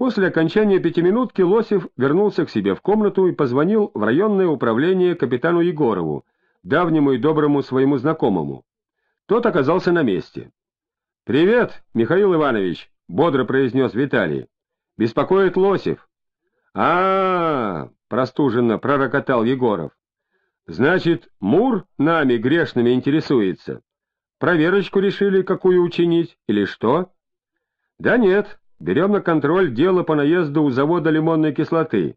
После окончания пятиминутки Лосев вернулся к себе в комнату и позвонил в районное управление капитану Егорову, давнему и доброму своему знакомому. Тот оказался на месте. — Привет, Михаил Иванович, — бодро произнес Виталий. — Беспокоит Лосев. А — -а, простуженно пророкотал Егоров. — Значит, Мур нами грешными интересуется. Проверочку решили, какую учинить, или что? — Да нет, берем на контроль дело по наезду у завода лимонной кислоты.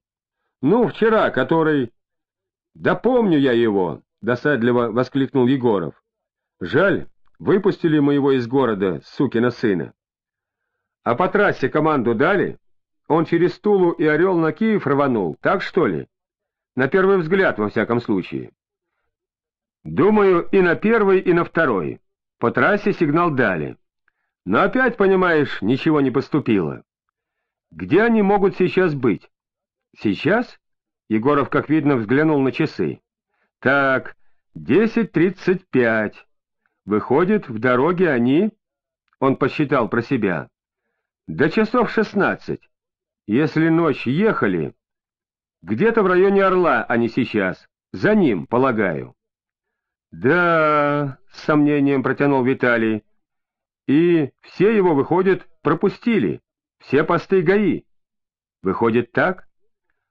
Ну, вчера, который... — Да помню я его, — досадливо воскликнул Егоров. Жаль, выпустили мы его из города, сукина сына. А по трассе команду дали? Он через Тулу и Орел на Киев рванул, так что ли? На первый взгляд, во всяком случае. Думаю, и на первый, и на второй. По трассе сигнал дали. Но опять, понимаешь, ничего не поступило. Где они могут сейчас быть? Сейчас? Егоров, как видно, взглянул на часы. Так, десять тридцать пять. Выходит, в дороге они... Он посчитал про себя. До часов шестнадцать. Если ночь ехали... Где-то в районе Орла они сейчас. За ним, полагаю. Да, с сомнением протянул Виталий. И все его, выходит, пропустили. Все посты ГАИ. Выходит так?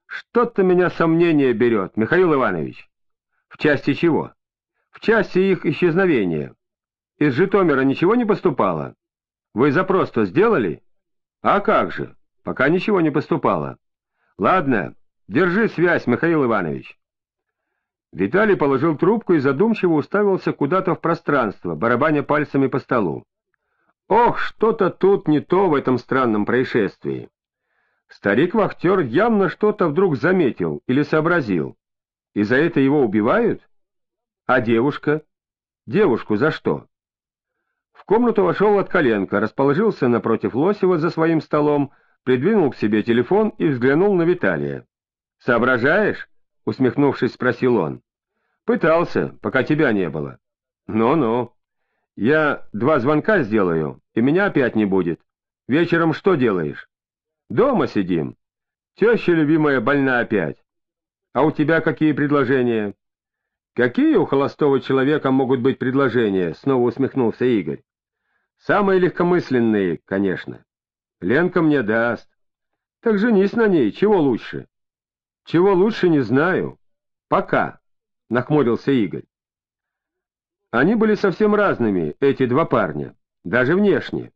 Что-то меня сомнение берет, Михаил Иванович. В части чего? В части их исчезновения. Из Житомира ничего не поступало? Вы запрос-то сделали? А как же, пока ничего не поступало. Ладно, держи связь, Михаил Иванович. Виталий положил трубку и задумчиво уставился куда-то в пространство, барабаня пальцами по столу. Ох, что-то тут не то в этом странном происшествии. Старик-вахтер явно что-то вдруг заметил или сообразил. И за это его убивают? А девушка? Девушку за что? В комнату вошел от коленка, расположился напротив Лосева за своим столом, придвинул к себе телефон и взглянул на Виталия. «Соображаешь?» — усмехнувшись, спросил он. «Пытался, пока тебя не было». «Ну-ну. Я два звонка сделаю, и меня опять не будет. Вечером что делаешь?» «Дома сидим. Теща любимая больна опять. А у тебя какие предложения?» «Какие у холостого человека могут быть предложения?» — снова усмехнулся Игорь. Самые легкомысленные, конечно. Ленка мне даст. Так женись на ней, чего лучше? Чего лучше, не знаю. Пока, — нахмурился Игорь. Они были совсем разными, эти два парня, даже внешне.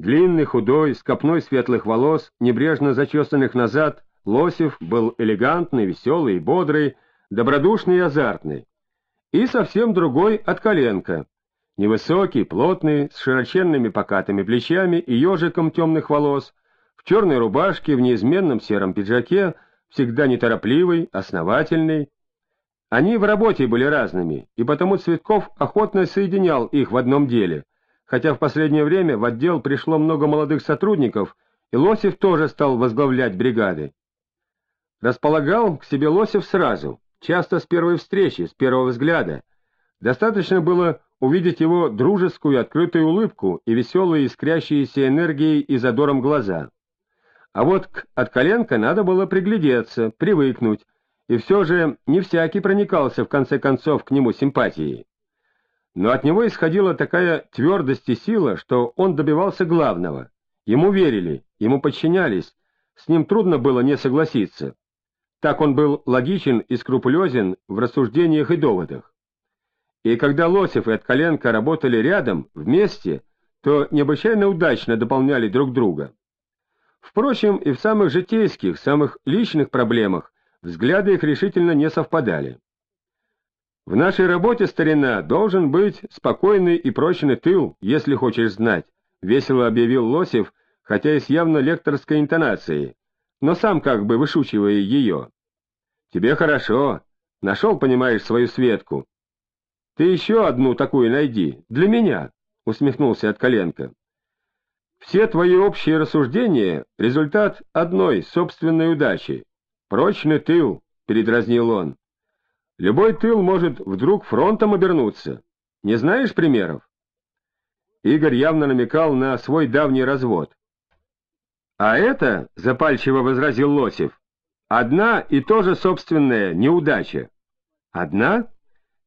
Длинный, худой, с копной светлых волос, небрежно зачесанных назад, Лосев был элегантный, веселый и бодрый, добродушный и азартный. И совсем другой от коленка, Невысокий, плотный, с широченными покатыми плечами и ежиком темных волос, в черной рубашке, в неизменном сером пиджаке, всегда неторопливый, основательный. Они в работе были разными, и потому Цветков охотно соединял их в одном деле, хотя в последнее время в отдел пришло много молодых сотрудников, и Лосев тоже стал возглавлять бригады. Располагал к себе Лосев сразу, часто с первой встречи, с первого взгляда. Достаточно было увидеть его дружескую открытую улыбку и веселые искрящиеся энергией и задором глаза. А вот к Откаленко надо было приглядеться, привыкнуть, и все же не всякий проникался в конце концов к нему симпатией. Но от него исходила такая твердость и сила, что он добивался главного. Ему верили, ему подчинялись, с ним трудно было не согласиться. Так он был логичен и скрупулезен в рассуждениях и доводах. И когда Лосев и Откаленко работали рядом, вместе, то необычайно удачно дополняли друг друга. Впрочем, и в самых житейских, самых личных проблемах взгляды их решительно не совпадали. В нашей работе, старина, должен быть спокойный и прочный тыл, если хочешь знать, — весело объявил Лосев, хотя и с явно лекторской интонацией, но сам как бы вышучивая ее. — Тебе хорошо. Нашел, понимаешь, свою Светку. Ты еще одну такую найди, для меня, — усмехнулся от коленка. Все твои общие рассуждения — результат одной собственной удачи. Прочный тыл, — передразнил он. Любой тыл может вдруг фронтом обернуться. Не знаешь примеров? Игорь явно намекал на свой давний развод. — А это, — запальчиво возразил Лосев, — одна и то же собственная неудача. — Одна?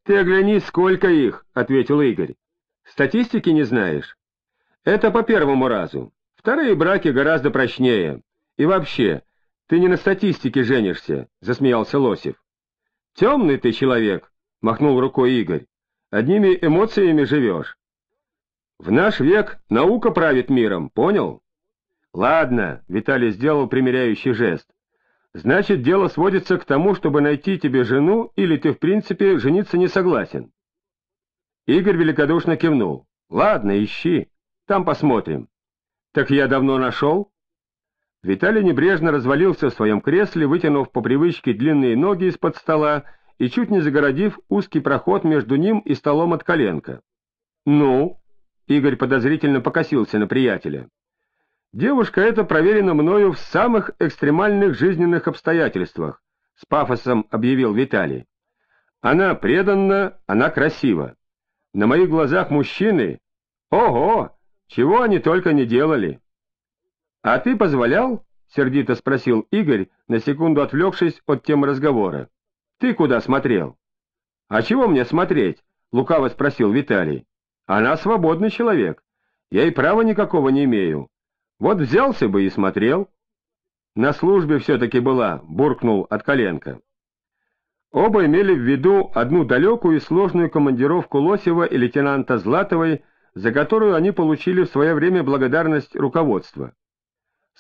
Ты оглянись, сколько их, — ответил Игорь. — Статистики не знаешь? Это по первому разу. Вторые браки гораздо прочнее. И вообще, ты не на статистике женишься, — засмеялся Лосев. — Темный ты человек, — махнул рукой Игорь. — Одними эмоциями живешь. В наш век наука правит миром, понял? — Ладно, — Виталий сделал примиряющий жест. — Значит, дело сводится к тому, чтобы найти тебе жену, или ты, в принципе, жениться не согласен? Игорь великодушно кивнул. — Ладно, ищи, там посмотрим. — Так я давно нашел? Виталий небрежно развалился в своем кресле, вытянув по привычке длинные ноги из-под стола и чуть не загородив узкий проход между ним и столом от коленка. «Ну?» — Игорь подозрительно покосился на приятеля. «Девушка эта проверена мною в самых экстремальных жизненных обстоятельствах», — с пафосом объявил Виталий. «Она преданна, она красива. На моих глазах мужчины... Ого! Чего они только не делали!» «А ты позволял?» — сердито спросил Игорь, на секунду отвлекшись от темы разговора. «Ты куда смотрел?» «А чего мне смотреть?» — лукаво спросил Виталий. «Она свободный человек. Я и права никакого не имею. Вот взялся бы и смотрел». «На службе все-таки была», — буркнул от коленка. Оба имели в виду одну далекую и сложную командировку Лосева и лейтенанта Златовой, за которую они получили в свое время благодарность руководства.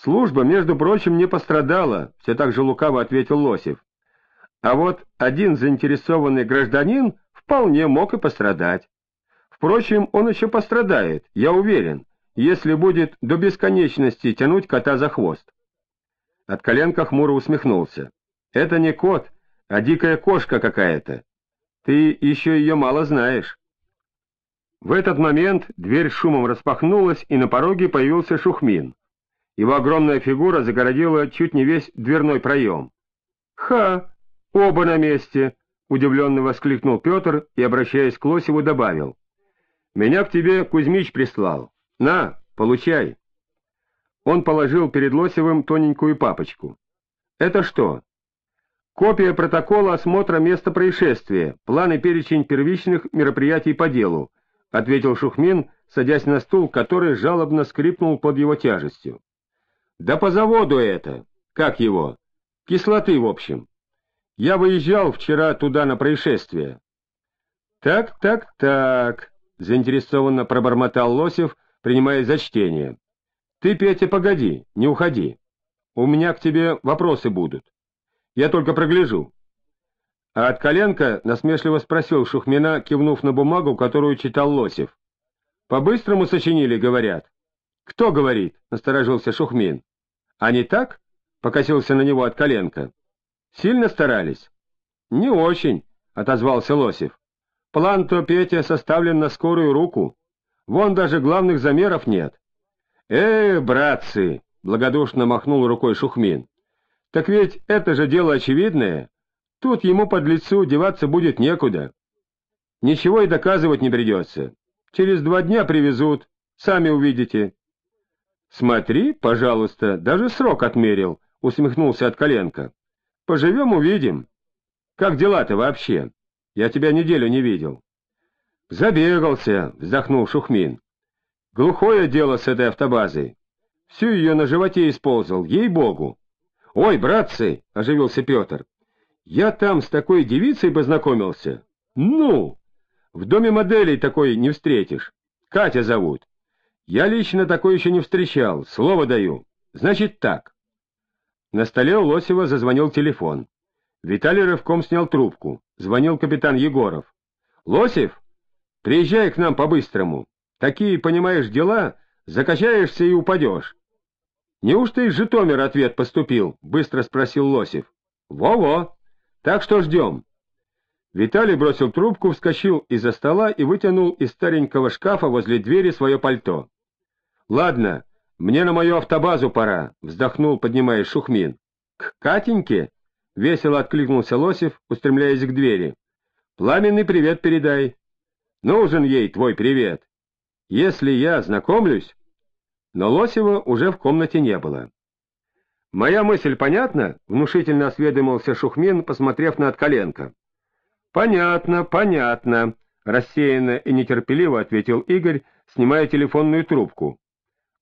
Служба, между прочим, не пострадала, все так же лукаво ответил Лосев. А вот один заинтересованный гражданин вполне мог и пострадать. Впрочем, он еще пострадает, я уверен, если будет до бесконечности тянуть кота за хвост. От коленка хмуро усмехнулся. Это не кот, а дикая кошка какая-то. Ты еще ее мало знаешь. В этот момент дверь шумом распахнулась, и на пороге появился Шухмин. Его огромная фигура загородила чуть не весь дверной проем. «Ха! Оба на месте!» — удивленно воскликнул Петр и, обращаясь к Лосеву, добавил. «Меня к тебе Кузьмич прислал. На, получай!» Он положил перед Лосевым тоненькую папочку. «Это что?» «Копия протокола осмотра места происшествия, план и перечень первичных мероприятий по делу», — ответил Шухмин, садясь на стул, который жалобно скрипнул под его тяжестью. Да по заводу это. Как его? Кислоты, в общем. Я выезжал вчера туда на происшествие. Так, так, так, заинтересованно пробормотал Лосев, принимая за чтение. Ты, Петя, погоди, не уходи. У меня к тебе вопросы будут. Я только прогляжу. А от коленка насмешливо спросил Шухмина, кивнув на бумагу, которую читал Лосев. По-быстрому сочинили, говорят. «Кто говорит?» — насторожился Шухмин. «А не так?» — покосился на него от коленка. «Сильно старались?» «Не очень», — отозвался Лосев. «План-то, Петя, составлен на скорую руку. Вон даже главных замеров нет». «Э, братцы!» — благодушно махнул рукой Шухмин. «Так ведь это же дело очевидное. Тут ему под лицу деваться будет некуда. Ничего и доказывать не придется. Через два дня привезут, сами увидите». «Смотри, пожалуйста, даже срок отмерил», — усмехнулся от коленка. «Поживем — увидим. Как дела-то вообще? Я тебя неделю не видел». «Забегался», — вздохнул Шухмин. «Глухое дело с этой автобазой. Всю ее на животе исползал, ей-богу». «Ой, братцы!» — оживился Петр. «Я там с такой девицей познакомился. Ну! В доме моделей такой не встретишь. Катя зовут. Я лично такой еще не встречал, слово даю. Значит так. На столе у Лосева зазвонил телефон. Виталий рывком снял трубку. Звонил капитан Егоров. «Лосев, приезжай к нам по-быстрому. Такие, понимаешь, дела, закачаешься и упадешь». «Неужто из Житомира ответ поступил?» — быстро спросил Лосев. «Во-во. Так что ждем». Виталий бросил трубку, вскочил из-за стола и вытянул из старенького шкафа возле двери свое пальто. — Ладно, мне на мою автобазу пора, — вздохнул, поднимаясь Шухмин. — К Катеньке? — весело откликнулся Лосев, устремляясь к двери. — Пламенный привет передай. Нужен ей твой привет. Если я знакомлюсь... Но Лосева уже в комнате не было. «Моя мысль понятна?» — внушительно осведомился Шухмин, посмотрев на Откаленко. «Понятно, понятно», — рассеянно и нетерпеливо ответил Игорь, снимая телефонную трубку.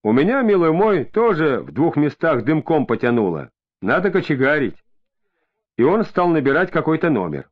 «У меня, милый мой, тоже в двух местах дымком потянуло. Надо кочегарить». И он стал набирать какой-то номер.